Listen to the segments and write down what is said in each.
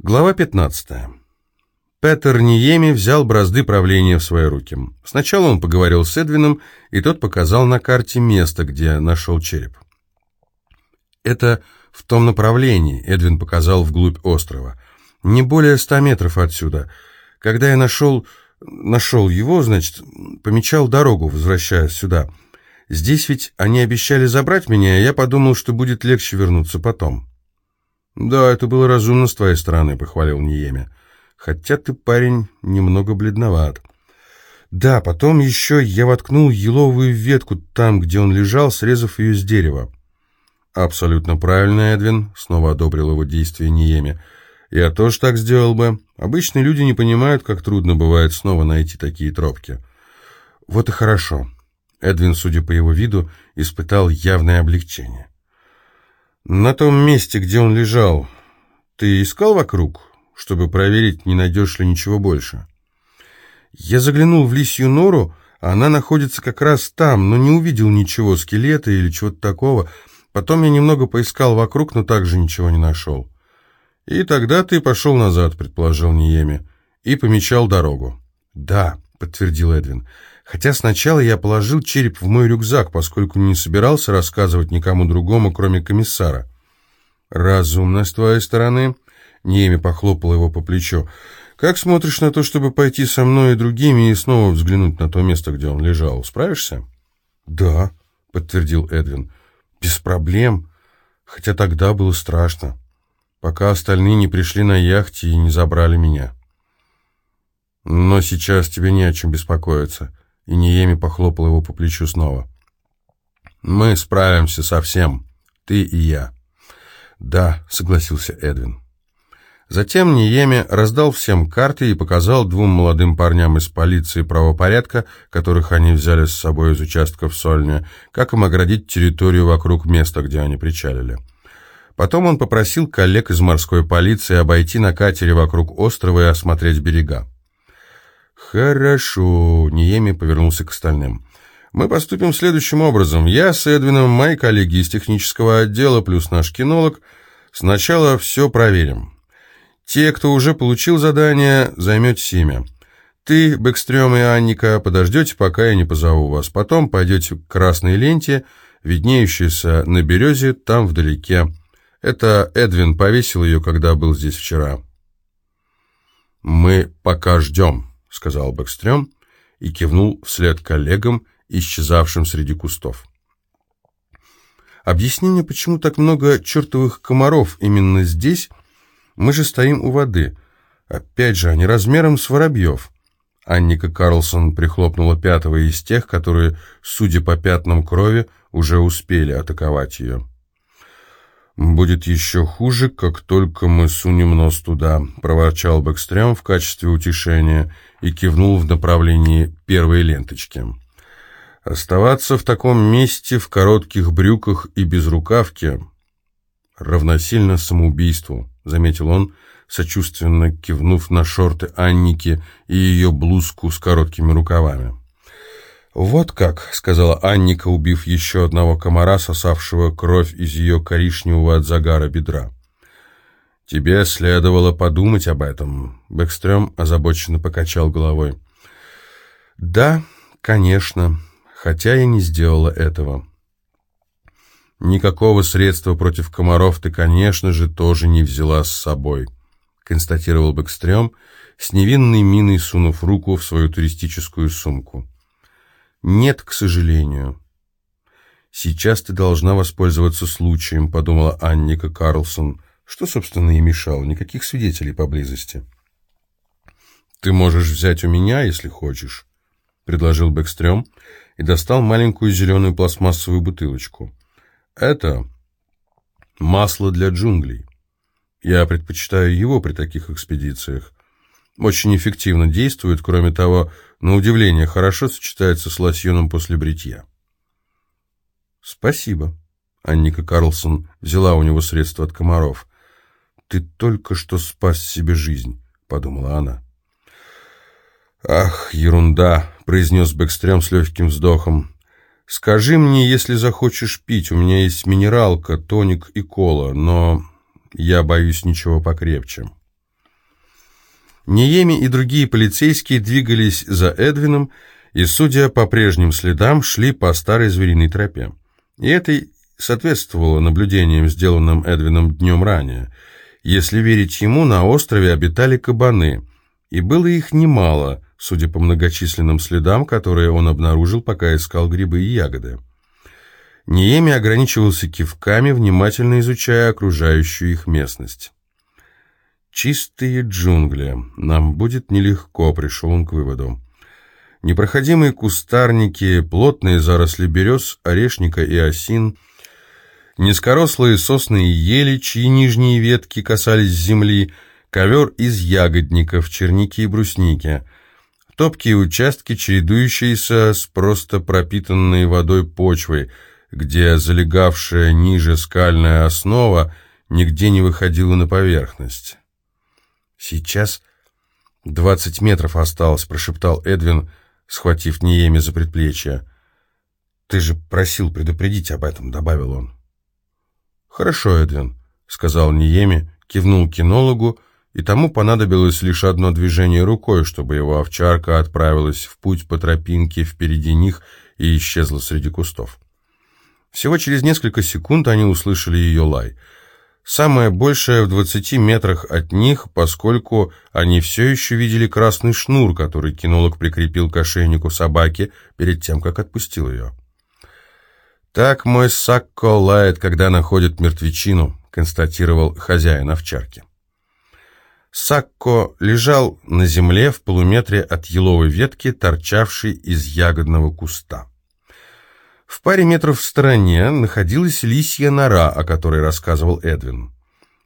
Глава 15. Петер Ниеми взял бразды правления в свои руки. Сначала он поговорил с Эдвином, и тот показал на карте место, где нашел череп. «Это в том направлении», — Эдвин показал вглубь острова. «Не более ста метров отсюда. Когда я нашел... нашел его, значит, помечал дорогу, возвращаясь сюда. Здесь ведь они обещали забрать меня, и я подумал, что будет легче вернуться потом». «Да, это было разумно с твоей стороны», — похвалил Ниеме. «Хотя ты, парень, немного бледноват». «Да, потом еще я воткнул еловую ветку там, где он лежал, срезав ее с дерева». «Абсолютно правильно, Эдвин», — снова одобрил его действие Ниеме. «Я тоже так сделал бы. Обычные люди не понимают, как трудно бывает снова найти такие тропки». «Вот и хорошо». Эдвин, судя по его виду, испытал явное облегчение. «На том месте, где он лежал, ты искал вокруг, чтобы проверить, не найдешь ли ничего больше?» «Я заглянул в лисью нору, а она находится как раз там, но не увидел ничего, скелета или чего-то такого. Потом я немного поискал вокруг, но также ничего не нашел». «И тогда ты пошел назад», — предположил Ниеми, — «и помечал дорогу». «Да», — подтвердил Эдвин, — Хотя сначала я положил череп в мой рюкзак, поскольку не собирался рассказывать никому другому, кроме комиссара. «Разумно с твоей стороны», — Неми похлопал его по плечу. «Как смотришь на то, чтобы пойти со мной и другими и снова взглянуть на то место, где он лежал? Справишься?» «Да», — подтвердил Эдвин. «Без проблем. Хотя тогда было страшно, пока остальные не пришли на яхте и не забрали меня». «Но сейчас тебе не о чем беспокоиться» и Ниеми похлопал его по плечу снова. «Мы справимся со всем, ты и я». «Да», — согласился Эдвин. Затем Ниеми раздал всем карты и показал двум молодым парням из полиции правопорядка, которых они взяли с собой из участка в Сольне, как им оградить территорию вокруг места, где они причалили. Потом он попросил коллег из морской полиции обойти на катере вокруг острова и осмотреть берега. «Хорошо», — Ниеми повернулся к остальным. «Мы поступим следующим образом. Я с Эдвином, мои коллеги из технического отдела, плюс наш кинолог, сначала все проверим. Те, кто уже получил задание, займете ими. Ты, Бэкстрём и Анника, подождете, пока я не позову вас. Потом пойдете к красной ленте, виднеющейся на березе, там вдалеке. Это Эдвин повесил ее, когда был здесь вчера». «Мы пока ждем», — сказал Бэкстрём и кивнул вслед коллегам, исчезавшим среди кустов. Объяснение, почему так много чертовых комаров именно здесь, мы же стоим у воды. Опять же, они размером с воробьев. Анника Карлсон прихлопнула пятого из тех, которые, судя по пятнам крови, уже успели атаковать ее. «Будет еще хуже, как только мы сунем нос туда», — проворчал Бэкстрём в качестве утешения и кивнул в направлении первой ленточки. «Оставаться в таком месте в коротких брюках и без рукавки равносильно самоубийству», — заметил он, сочувственно кивнув на шорты Анники и ее блузку с короткими рукавами. «Вот как», — сказала Анника, убив еще одного комара, сосавшего кровь из ее коричневого от загара бедра. «Тебе следовало подумать об этом», — Бэкстрём озабоченно покачал головой. «Да, конечно, хотя я не сделала этого». «Никакого средства против комаров ты, конечно же, тоже не взяла с собой», — констатировал Бэкстрём, с невинной миной сунув руку в свою туристическую сумку. «Нет, к сожалению». «Сейчас ты должна воспользоваться случаем», — подумала Анника Карлсон. «Что, собственно, и мешало? Никаких свидетелей поблизости». «Ты можешь взять у меня, если хочешь», — предложил Бэкстрём и достал маленькую зеленую пластмассовую бутылочку. «Это масло для джунглей. Я предпочитаю его при таких экспедициях. Очень эффективно действует, кроме того, на удивление, хорошо сочетается с лосьоном после бритья. «Спасибо». Анника Карлсон взяла у него средства от комаров. «Ты только что спас себе жизнь», — подумала она. «Ах, ерунда», — произнес Бэкстрём с легким вздохом. «Скажи мне, если захочешь пить, у меня есть минералка, тоник и кола, но я боюсь ничего покрепче». Ниеми и другие полицейские двигались за Эдвином и, судя по прежним следам, шли по старой звериной тропе. И это соответствовало наблюдениям, сделанным Эдвином днем ранее. Если верить ему, на острове обитали кабаны, и было их немало, судя по многочисленным следам, которые он обнаружил, пока искал грибы и ягоды. Ниеми ограничивался кивками, внимательно изучая окружающую их местность. «Чистые джунгли. Нам будет нелегко», — пришел он к выводу. Непроходимые кустарники, плотные заросли берез, орешника и осин, низкорослые сосны и ели, чьи нижние ветки касались земли, ковер из ягодников, черники и брусники — Топкие участки, чередующиеся с просто пропитанной водой почвой, где залегавшая ниже скальная основа нигде не выходила на поверхность. «Сейчас двадцать метров осталось», — прошептал Эдвин, схватив Ниеми за предплечье. «Ты же просил предупредить об этом», — добавил он. «Хорошо, Эдвин», — сказал Ниеми, кивнул кинологу, и тому понадобилось лишь одно движение рукой, чтобы его овчарка отправилась в путь по тропинке впереди них и исчезла среди кустов. Всего через несколько секунд они услышали ее лай. Самое большее в двадцати метрах от них, поскольку они все еще видели красный шнур, который кинолог прикрепил к ошейнику собаки перед тем, как отпустил ее. «Так мой Сакко лает, когда находит мертвечину», — констатировал хозяин овчарки. Сакко лежал на земле в полуметре от еловой ветки, торчавшей из ягодного куста. В паре метров в стороне находилась лисья нора, о которой рассказывал Эдвин.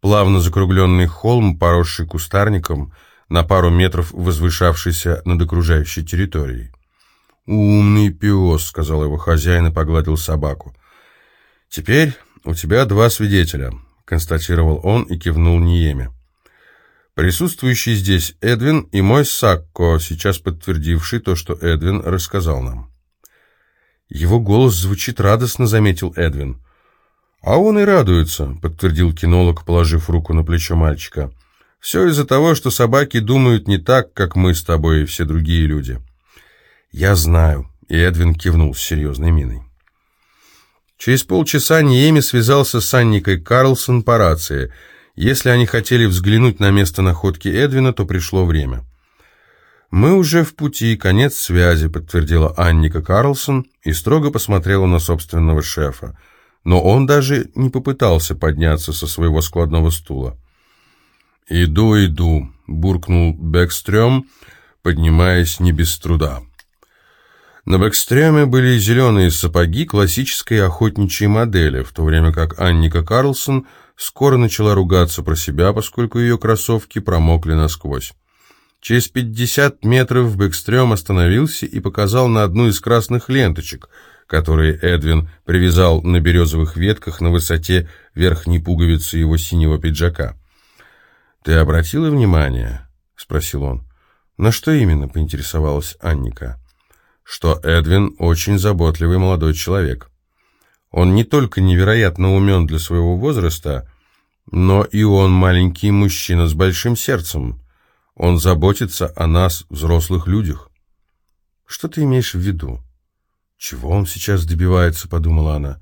Плавно закругленный холм, поросший кустарником, на пару метров возвышавшийся над окружающей территорией. «Умный пес», — сказал его хозяин и погладил собаку. «Теперь у тебя два свидетеля», — констатировал он и кивнул Ниеме. Присутствующий здесь Эдвин и мой Сакко, сейчас подтвердивший то, что Эдвин рассказал нам. Его голос звучит радостно, заметил Эдвин. А он и радуется, подтвердил кинолог, положив руку на плечо мальчика. Все из-за того, что собаки думают не так, как мы с тобой и все другие люди. Я знаю, и Эдвин кивнул с серьезной миной. Через полчаса Ниеми связался с Анникой Карлсон по рации — если они хотели взглянуть на место находки Эдвина, то пришло время. «Мы уже в пути, конец связи», — подтвердила Анника Карлсон и строго посмотрела на собственного шефа. Но он даже не попытался подняться со своего складного стула. «Иду, иду», — буркнул Бэкстрём, поднимаясь не без труда. На Бэкстрёме были зеленые сапоги классической охотничьей модели, в то время как Анника Карлсон — скоро начала ругаться про себя, поскольку ее кроссовки промокли насквозь. Через пятьдесят метров Бэкстрём остановился и показал на одну из красных ленточек, которые Эдвин привязал на березовых ветках на высоте верхней пуговицы его синего пиджака. «Ты обратила внимание?» — спросил он. «На что именно?» — поинтересовалась Анника. «Что Эдвин очень заботливый молодой человек». Он не только невероятно умен для своего возраста, но и он маленький мужчина с большим сердцем. Он заботится о нас, взрослых людях. Что ты имеешь в виду? Чего он сейчас добивается, подумала она.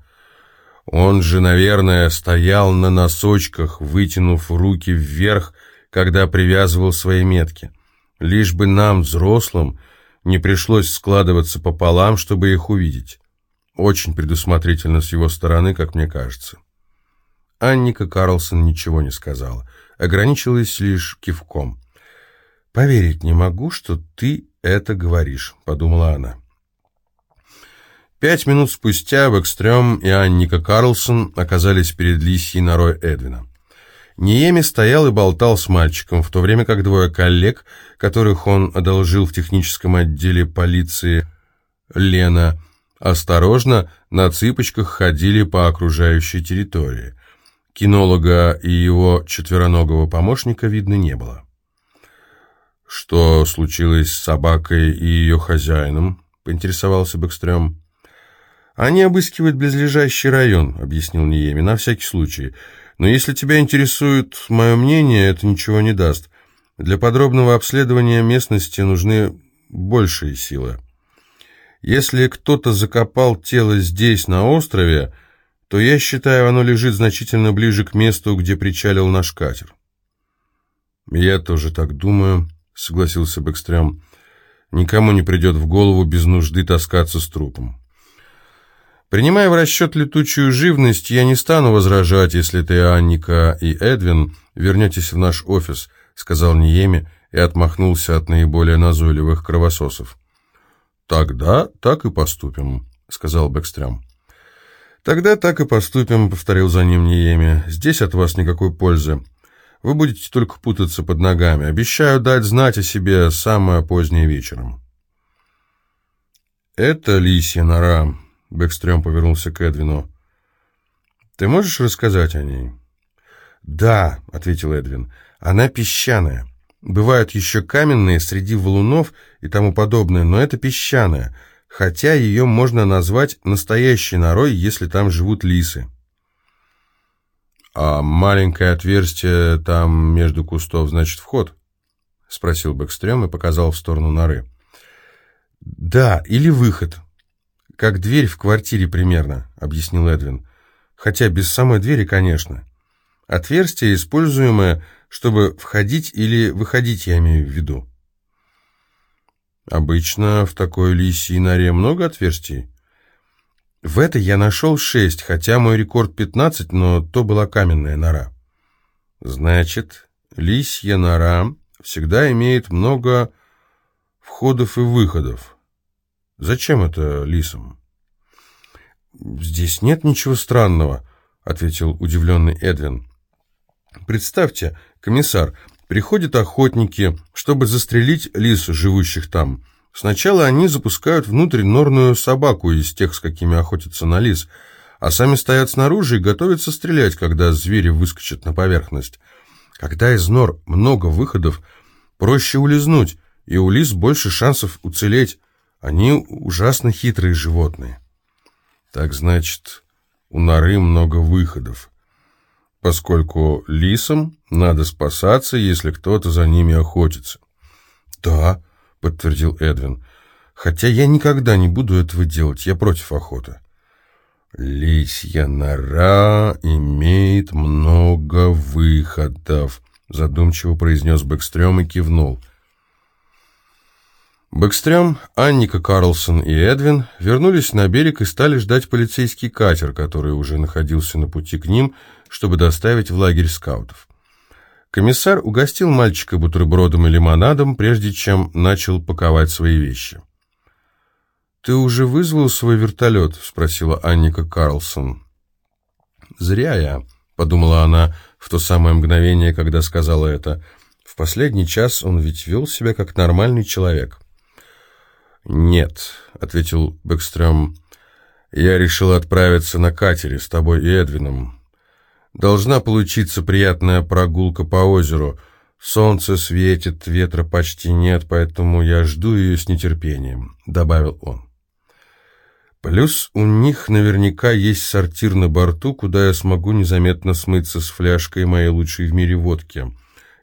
Он же, наверное, стоял на носочках, вытянув руки вверх, когда привязывал свои метки. Лишь бы нам, взрослым, не пришлось складываться пополам, чтобы их увидеть. Очень предусмотрительно с его стороны, как мне кажется. Анника Карлсон ничего не сказала, ограничилась лишь кивком. «Поверить не могу, что ты это говоришь», — подумала она. Пять минут спустя Бэкстрём и Анника Карлсон оказались перед лисьей норой Эдвина. Ниеми стоял и болтал с мальчиком, в то время как двое коллег, которых он одолжил в техническом отделе полиции Лена осторожно на цыпочках ходили по окружающей территории. Кинолога и его четвероногого помощника видно не было. «Что случилось с собакой и ее хозяином?» — поинтересовался Бэкстрём. «Они обыскивают близлежащий район», — объяснил Ниеми, — «на всякий случай. Но если тебя интересует мое мнение, это ничего не даст. Для подробного обследования местности нужны большие силы. Если кто-то закопал тело здесь, на острове, то я считаю, оно лежит значительно ближе к месту, где причалил наш катер. «Я тоже так думаю», — согласился Бэкстрём. «Никому не придет в голову без нужды таскаться с трупом». Принимая в расчет летучую живность, я не стану возражать, если ты, Анника и Эдвин, вернетесь в наш офис, сказал Ниеми и отмахнулся от наиболее назойливых кровососов. Тогда так и поступим, сказал Бэкстрём. Тогда так и поступим, повторил за ним Ниеми. Здесь от вас никакой пользы. Вы будете только путаться под ногами. Обещаю дать знать о себе самое позднее вечером. Это лисья нора, Бэкстрём повернулся к Эдвину. «Ты можешь рассказать о ней?» «Да», — ответил Эдвин, — «она песчаная. Бывают еще каменные среди валунов и тому подобное, но это песчаная, хотя ее можно назвать настоящей норой, если там живут лисы». «А маленькое отверстие там между кустов, значит, вход?» — спросил Бэкстрём и показал в сторону норы. «Да, или выход», «Как дверь в квартире примерно», — объяснил Эдвин. «Хотя без самой двери, конечно. Отверстие, используемое, чтобы входить или выходить, я имею в виду». «Обычно в такой лисьей норе много отверстий?» «В этой я нашел шесть, хотя мой рекорд пятнадцать, но то была каменная нора». «Значит, лисья нора всегда имеет много входов и выходов». Зачем это лисам? Здесь нет ничего странного, ответил удивленный Эдвин. Представьте, комиссар, приходят охотники, чтобы застрелить лис, живущих там. Сначала они запускают внутрь норную собаку из тех, с какими охотятся на лис, а сами стоят снаружи и готовятся стрелять, когда звери выскочат на поверхность. Когда из нор много выходов, проще улизнуть, и у лис больше шансов уцелеть. Они ужасно хитрые животные. Так значит, у норы много выходов, поскольку лисам надо спасаться, если кто-то за ними охотится. Да, подтвердил Эдвин, хотя я никогда не буду этого делать, я против охоты. Лисья нора имеет много выходов, задумчиво произнес Бэкстрём и кивнул — Бэкстрём, Анника Карлсон и Эдвин вернулись на берег и стали ждать полицейский катер, который уже находился на пути к ним, чтобы доставить в лагерь скаутов. Комиссар угостил мальчика бутербродом и лимонадом, прежде чем начал паковать свои вещи. «Ты уже вызвал свой вертолет?» — спросила Анника Карлсон. «Зря я», — подумала она в то самое мгновение, когда сказала это. «В последний час он ведь вел себя как нормальный человек». «Нет», — ответил Бэкстрём, — «я решил отправиться на катере с тобой и Эдвином. Должна получиться приятная прогулка по озеру. Солнце светит, ветра почти нет, поэтому я жду ее с нетерпением», — добавил он. «Плюс у них наверняка есть сортир на борту, куда я смогу незаметно смыться с фляжкой моей лучшей в мире водки»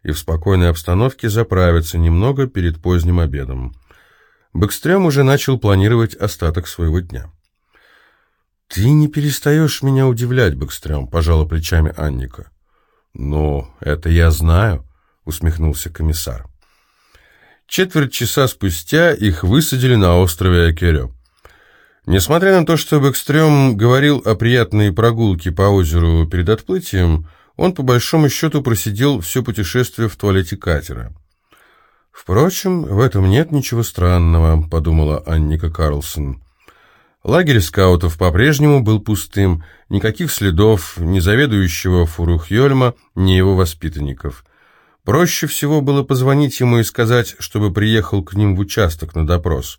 и в спокойной обстановке заправиться немного перед поздним обедом. Бэкстрём уже начал планировать остаток своего дня. «Ты не перестаешь меня удивлять, Бэкстрём», — пожала плечами Анника. «Ну, это я знаю», — усмехнулся комиссар. Четверть часа спустя их высадили на острове Акерё. Несмотря на то, что Бэкстрём говорил о приятной прогулке по озеру перед отплытием, он по большому счету просидел все путешествие в туалете катера. «Впрочем, в этом нет ничего странного», — подумала Анника Карлсон. Лагерь скаутов по-прежнему был пустым, никаких следов ни заведующего Фурухьольма, ни его воспитанников. Проще всего было позвонить ему и сказать, чтобы приехал к ним в участок на допрос.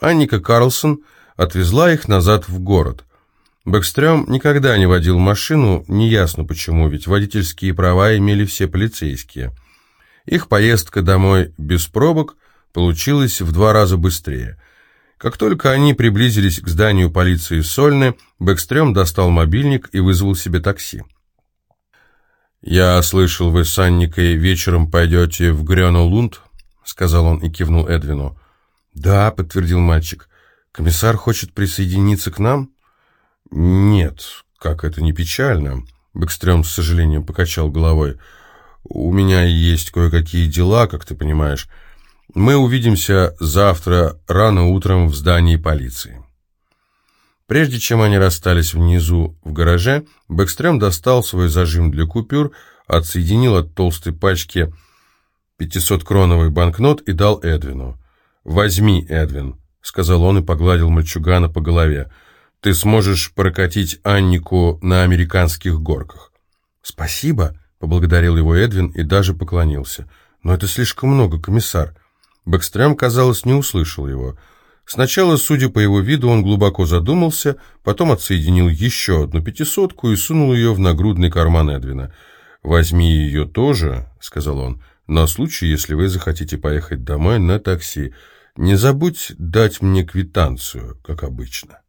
Анника Карлсон отвезла их назад в город. Бэкстрём никогда не водил машину, неясно почему, ведь водительские права имели все полицейские. Их поездка домой без пробок получилась в два раза быстрее. Как только они приблизились к зданию полиции Сольны, Бэкстрём достал мобильник и вызвал себе такси. «Я слышал, вы с Анникой вечером пойдете в Грёну-Лунд?» — сказал он и кивнул Эдвину. «Да», — подтвердил мальчик. «Комиссар хочет присоединиться к нам?» «Нет, как это не печально», — Бэкстрём с сожалением покачал головой. «У меня есть кое-какие дела, как ты понимаешь. Мы увидимся завтра рано утром в здании полиции». Прежде чем они расстались внизу в гараже, Бэкстрём достал свой зажим для купюр, отсоединил от толстой пачки 500-кроновый банкнот и дал Эдвину. «Возьми, Эдвин», — сказал он и погладил мальчугана по голове. «Ты сможешь прокатить Аннику на американских горках». «Спасибо», — поблагодарил его Эдвин и даже поклонился. «Но это слишком много, комиссар». Бэкстрём, казалось, не услышал его. Сначала, судя по его виду, он глубоко задумался, потом отсоединил еще одну пятисотку и сунул ее в нагрудный карман Эдвина. «Возьми ее тоже», — сказал он, — «на случай, если вы захотите поехать домой на такси. Не забудь дать мне квитанцию, как обычно».